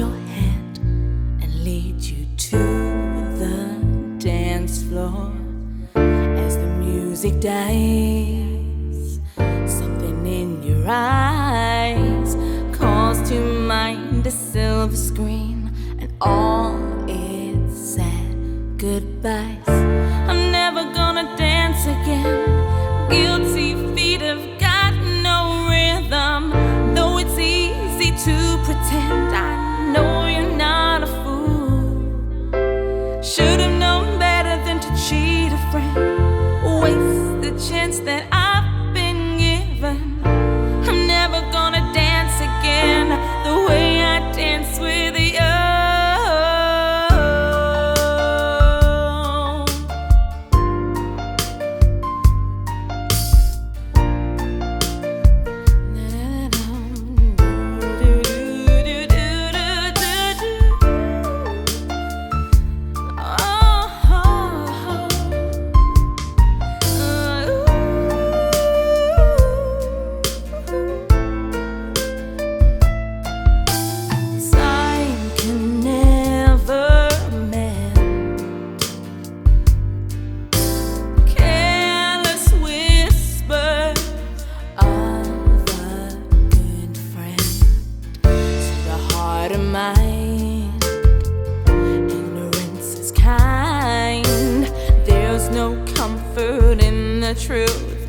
your hand and lead you to the dance floor as the music dies. Something in your eyes calls to mind a silver screen and all Should have known better than to cheat a friend. Waste the chance that the truth.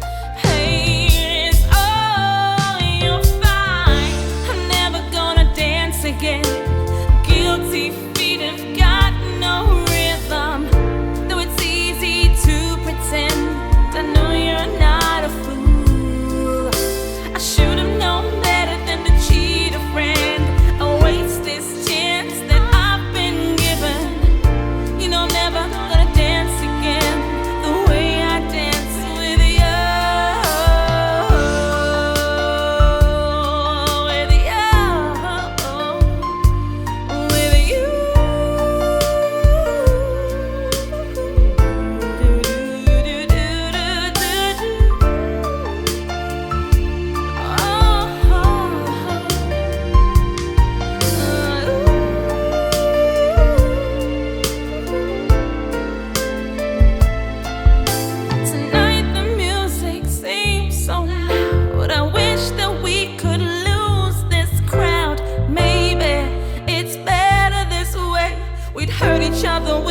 the way